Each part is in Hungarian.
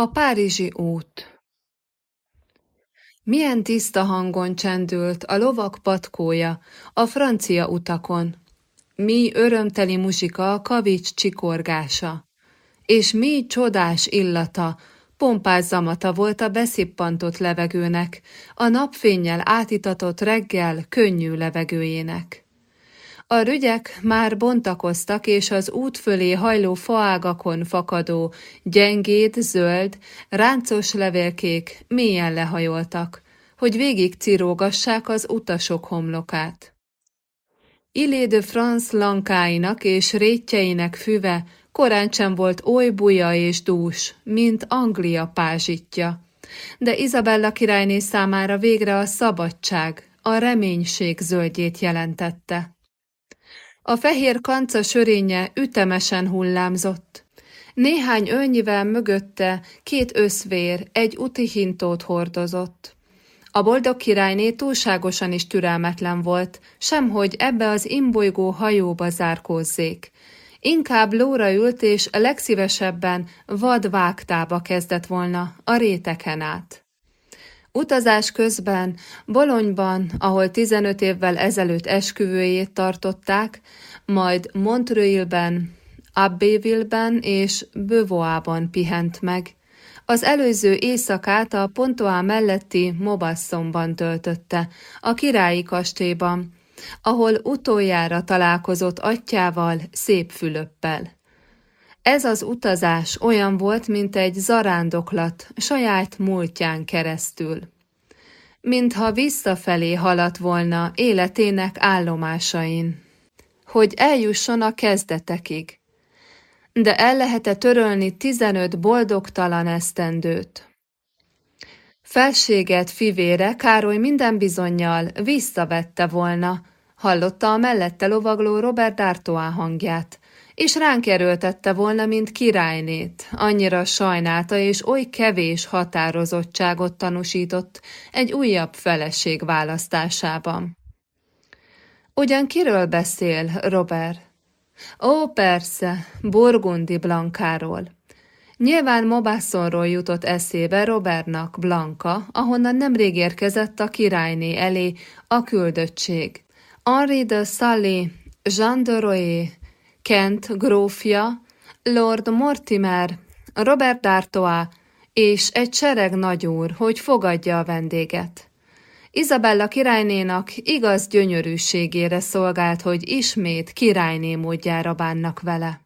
A Párizsi út. Milyen tiszta hangon csendült a lovak patkója a francia utakon, mi örömteli muzsika a kavics csikorgása, és mi csodás illata, pompás zamata volt a beszippantott levegőnek, a napfénnyel átitatott reggel könnyű levegőjének. A rügyek már bontakoztak, és az út fölé hajló faágakon fakadó, gyengéd, zöld, ráncos levélkék mélyen lehajoltak, hogy végig cirógassák az utasok homlokát. Ilé de France lankáinak és rétjeinek füve korán sem volt oly buja és dús, mint Anglia pázsitja. De Izabella királyné számára végre a szabadság, a reménység zöldjét jelentette. A fehér kanca sörénye ütemesen hullámzott. Néhány ölnyivel mögötte két összvér egy úti hintót hordozott. A boldog királyné túlságosan is türelmetlen volt, semhogy ebbe az imbolygó hajóba zárkózzék. Inkább lóra ült, és legszívesebben vad vágtába kezdett volna a réteken át. Utazás közben Bolonyban, ahol 15 évvel ezelőtt esküvőjét tartották, majd Montreuilben, Abbeville-ben és Beauvoisban pihent meg. Az előző éjszakát a Pontoá melletti Mobasszonban töltötte, a királyi kastélyban, ahol utoljára találkozott atyával, szép Fülöppel. Ez az utazás olyan volt, mint egy zarándoklat saját múltján keresztül. Mintha visszafelé haladt volna életének állomásain, hogy eljusson a kezdetekig. De el lehet-e törölni tizenöt boldogtalan esztendőt? Felséget fivére Károly minden bizonyal visszavette volna, hallotta a mellette lovagló Robert D'Artois hangját, és ránk erőltette volna, mint királynét, annyira sajnálta és oly kevés határozottságot tanúsított egy újabb feleség választásában. Ugyan kiről beszél, Robert? Ó, persze, Burgundi Blankáról. Nyilván Mobasszonról jutott eszébe Robertnak Blanka, ahonnan nemrég érkezett a királyné elé a küldöttség. Henri de Sully, Jean de Royer, Kent grófja, Lord Mortimer, Robert d'Artois és egy sereg nagyúr, hogy fogadja a vendéget. Izabella királynénak igaz gyönyörűségére szolgált, hogy ismét királyné módjára bánnak vele.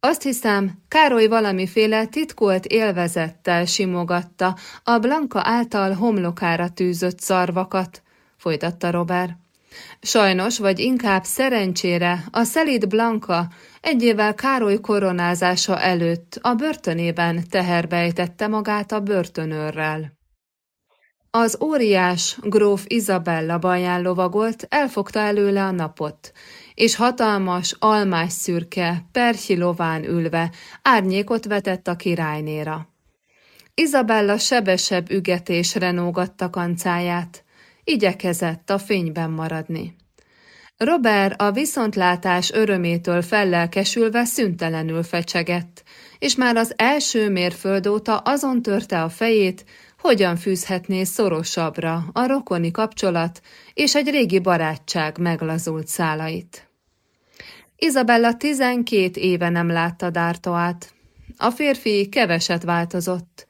Azt hiszem, Károly valamiféle titkolt élvezettel simogatta a Blanka által homlokára tűzött szarvakat, folytatta Robert. Sajnos, vagy inkább szerencsére, a szelíd Blanka egy évvel Károly koronázása előtt a börtönében teherbejtette magát a börtönőrrel. Az óriás gróf Izabella baján lovagolt, elfogta előle a napot, és hatalmas, almás szürke, perhi lován ülve árnyékot vetett a királynéra. Izabella sebesebb ügetésre nógatta kancáját, igyekezett a fényben maradni. Robert a viszontlátás örömétől fellelkesülve szüntelenül fecsegett, és már az első mérföld óta azon törte a fejét, hogyan fűzhetné szorosabbra a rokoni kapcsolat és egy régi barátság meglazult szálait. Izabella tizenkét éve nem látta Dártoát. A férfi keveset változott.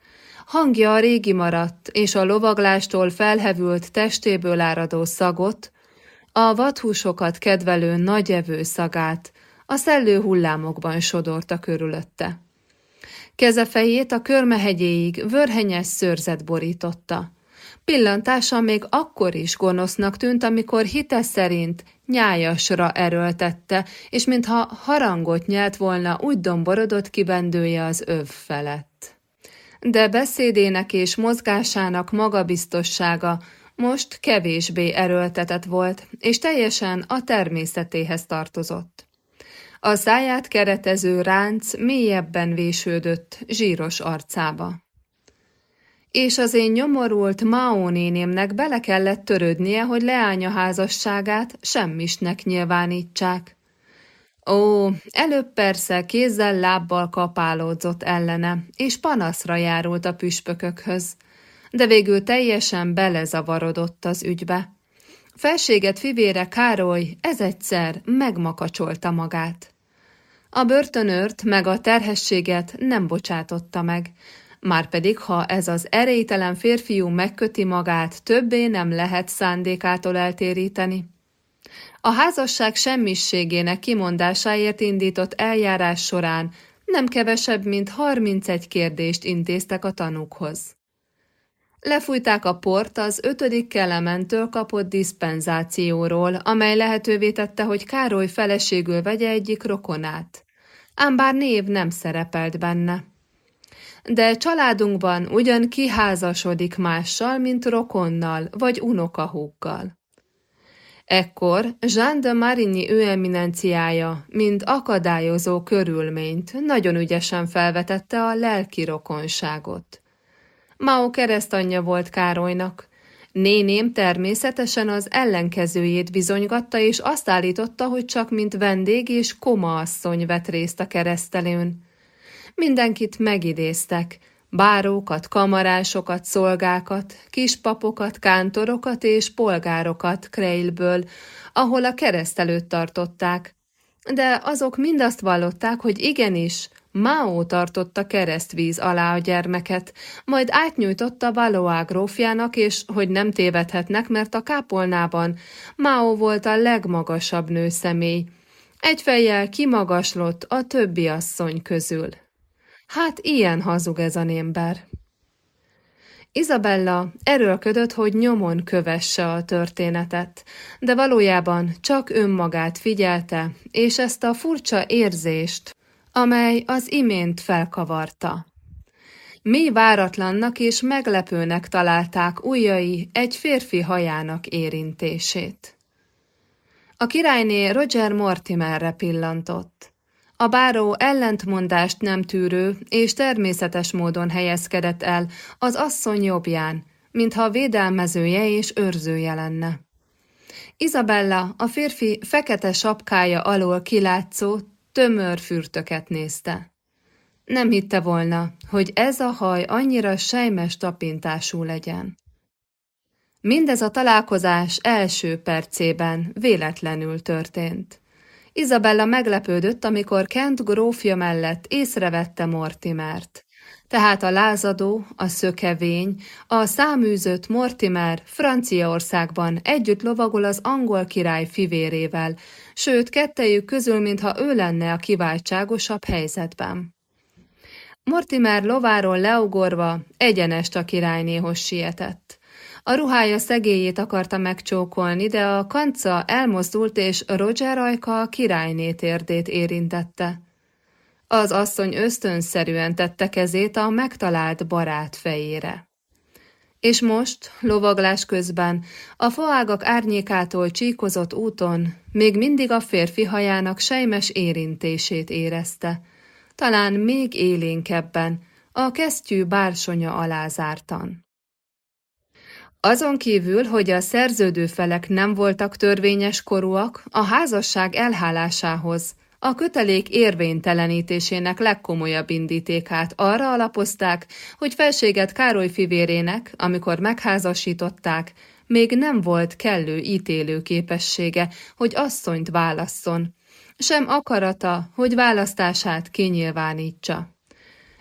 Hangja a régi maradt, és a lovaglástól felhevült testéből áradó szagot, a vadhúsokat kedvelő nagyevő szagát, a szellő hullámokban sodorta körülötte. Keze fejét a körmehegyéig vörhenyes szőrzet borította. Pillantása még akkor is gonosznak tűnt, amikor hite szerint nyájasra erőltette, és mintha harangot nyelt volna, úgy domborodott kibendője az öv felett. De beszédének és mozgásának magabiztossága most kevésbé erőltetett volt, és teljesen a természetéhez tartozott. A száját keretező ránc mélyebben vésődött zsíros arcába. És az én nyomorult Mao bele kellett törődnie, hogy leánya házasságát semmisnek nyilvánítsák. Ó, előbb persze kézzel-lábbal kapálódzott ellene, és panaszra járult a püspökökhöz, de végül teljesen belezavarodott az ügybe. Felséget fivére Károly ez egyszer megmakacsolta magát. A börtönőrt meg a terhességet nem bocsátotta meg, Márpedig, ha ez az erélytelen férfiú megköti magát, többé nem lehet szándékától eltéríteni. A házasság semmisségének kimondásáért indított eljárás során nem kevesebb, mint 31 kérdést intéztek a tanúkhoz. Lefújták a port az ötödik kelementől kapott diszpenzációról, amely lehetővé tette, hogy Károly feleségül vegye egyik rokonát. Ám bár név nem szerepelt benne de családunkban ugyan kiházasodik mással, mint rokonnal vagy unokahúggal. Ekkor Jean de Marigny ő eminenciája, mint akadályozó körülményt, nagyon ügyesen felvetette a lelki rokonságot. Mao keresztanyja volt Károlynak. Néném természetesen az ellenkezőjét bizonygatta, és azt állította, hogy csak mint vendég és koma asszony vett részt a keresztelőn. Mindenkit megidéztek, bárókat, kamarásokat, szolgákat, kispapokat, kántorokat és polgárokat Kreilből, ahol a kereszt előtt tartották. De azok mind azt vallották, hogy igenis, Mao tartotta keresztvíz alá a gyermeket, majd átnyújtotta Valois grófjának, és hogy nem tévedhetnek, mert a kápolnában Mao volt a legmagasabb nőszemély. Egy fejjel kimagaslott a többi asszony közül. Hát ilyen hazug ez a ember. Izabella erőlködött, hogy nyomon kövesse a történetet, de valójában csak önmagát figyelte, és ezt a furcsa érzést, amely az imént felkavarta. Mi váratlannak és meglepőnek találták ujjai egy férfi hajának érintését. A királyné Roger Mortimerre pillantott. A báró ellentmondást nem tűrő és természetes módon helyezkedett el az asszony jobbján, mintha védelmezője és őrzője lenne. Izabella a férfi fekete sapkája alól kilátszó, tömör fürtöket nézte. Nem hitte volna, hogy ez a haj annyira sejmes tapintású legyen. Mindez a találkozás első percében véletlenül történt. Izabella meglepődött, amikor Kent grófja mellett észrevette Mortimert. Tehát a lázadó, a szökevény, a száműzött Mortimer Franciaországban együtt lovagol az angol király fivérével, sőt, kettejük közül, mintha ő lenne a kiváltságosabb helyzetben. Mortimer lováról leugorva egyenest a királynéhoz sietett. A ruhája szegélyét akarta megcsókolni, de a kanca elmozdult, és Roger ajka a királyné térdét érintette. Az asszony ösztönszerűen tette kezét a megtalált barát fejére. És most, lovaglás közben, a faágak árnyékától csíkozott úton még mindig a férfi hajának sejmes érintését érezte, talán még élénkebben, a kesztyű bársonya alá zártan. Azon kívül, hogy a szerződő felek nem voltak törvényes korúak, a házasság elhálásához, a kötelék érvénytelenítésének legkomolyabb indítékát arra alapozták, hogy felséget Károly fivérének, amikor megházasították, még nem volt kellő ítélő képessége, hogy asszonyt válasszon, sem akarata, hogy választását kinyilvánítsa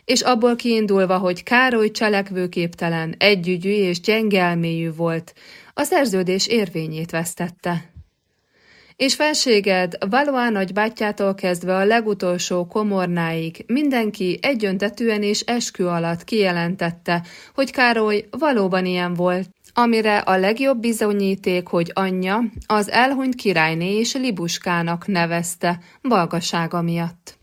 és abból kiindulva, hogy Károly cselekvőképtelen, együgyű és gyengelméjű volt, a szerződés érvényét vesztette. És felséged Valois nagybátyjától kezdve a legutolsó komornáig mindenki egyöntetűen és eskü alatt kijelentette, hogy Károly valóban ilyen volt, amire a legjobb bizonyíték, hogy anyja az elhunyt királyné és Libuskának nevezte, balgasága miatt.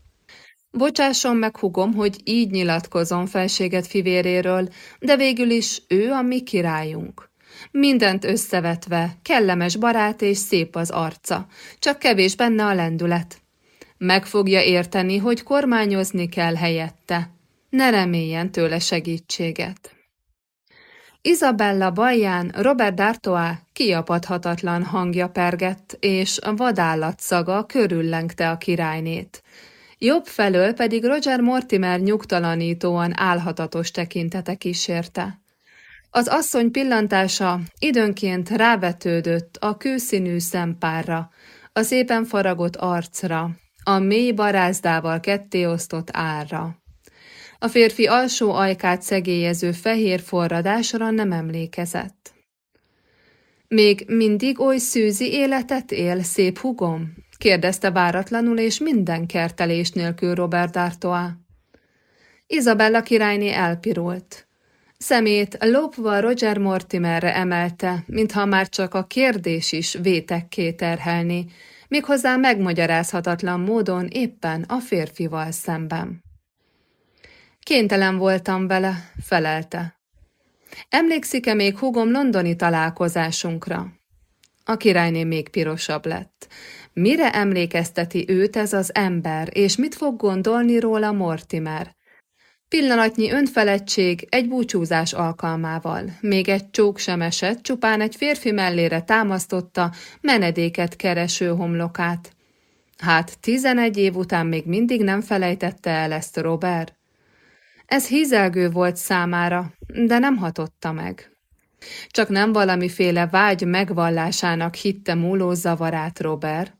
Bocsásson meg, hugom, hogy így nyilatkozom felséget fivéréről, de végül is ő a mi királyunk. Mindent összevetve, kellemes barát és szép az arca, csak kevés benne a lendület. Meg fogja érteni, hogy kormányozni kell helyette. Ne reméljen tőle segítséget. Isabella balján Robert d'Artois kiapadhatatlan hangja pergett, és a vadállat szaga körüllengte a királynét. Jobb felől pedig Roger Mortimer nyugtalanítóan álhatatos tekintete kísérte. Az asszony pillantása időnként rávetődött a kőszínű szempárra, a szépen faragott arcra, a mély barázdával kettéosztott árra. A férfi alsó ajkát szegélyező fehér forradásra nem emlékezett. Még mindig oly szűzi életet él, szép hugom? Kérdezte váratlanul és minden kertelés nélkül Robert D'Artois. Isabella királyné elpirult. Szemét lopva Roger Mortimerre emelte, mintha már csak a kérdés is vétekké terhelni, méghozzá megmagyarázhatatlan módon éppen a férfival szemben. Kénytelen voltam vele, felelte. Emlékszik-e még hugom londoni találkozásunkra? A királyné még pirosabb lett. Mire emlékezteti őt ez az ember, és mit fog gondolni róla Mortimer? Pillanatnyi önfeledtség egy búcsúzás alkalmával. Még egy csók sem esett, csupán egy férfi mellére támasztotta menedéket kereső homlokát. Hát tizenegy év után még mindig nem felejtette el ezt Robert? Ez hízelgő volt számára, de nem hatotta meg. Csak nem valamiféle vágy megvallásának hitte múló zavarát Robert.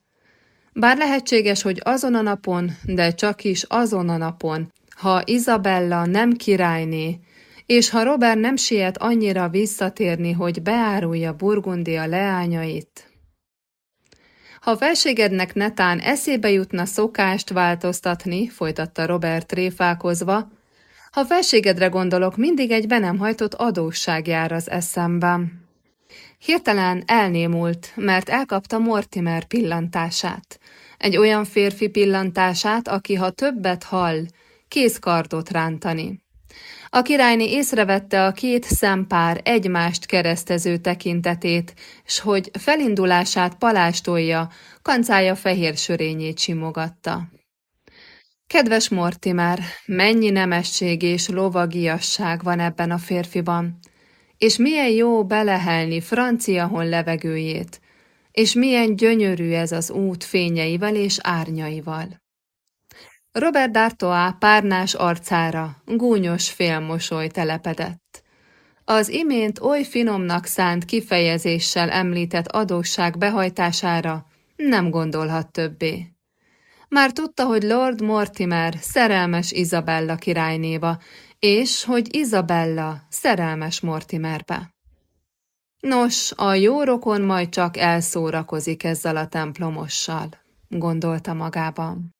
Bár lehetséges, hogy azon a napon, de csak is azon a napon, ha Izabella nem királyné, és ha Robert nem siet annyira visszatérni, hogy beárulja Burgundia leányait. Ha felségednek netán eszébe jutna szokást változtatni, folytatta Robert tréfálkozva, ha felségedre gondolok, mindig egy be nem hajtott adósság jár az eszemben. Hirtelen elnémult, mert elkapta Mortimer pillantását. Egy olyan férfi pillantását, aki ha többet hall, kézkardot rántani. A királyné észrevette a két szempár egymást keresztező tekintetét, s hogy felindulását palástolja, kancája fehér sörényét simogatta. Kedves Mortimer, mennyi nemesség és lovagiasság van ebben a férfiban, és milyen jó belehelni francia hon levegőjét, és milyen gyönyörű ez az út fényeivel és árnyaival. Robert D'Artois párnás arcára gúnyos félmosoly telepedett. Az imént oly finomnak szánt kifejezéssel említett adósság behajtására nem gondolhat többé. Már tudta, hogy Lord Mortimer szerelmes Izabella királynéva, és hogy Izabella szerelmes Mortimerbe. Nos, a jó rokon majd csak elszórakozik ezzel a templomossal, gondolta magában.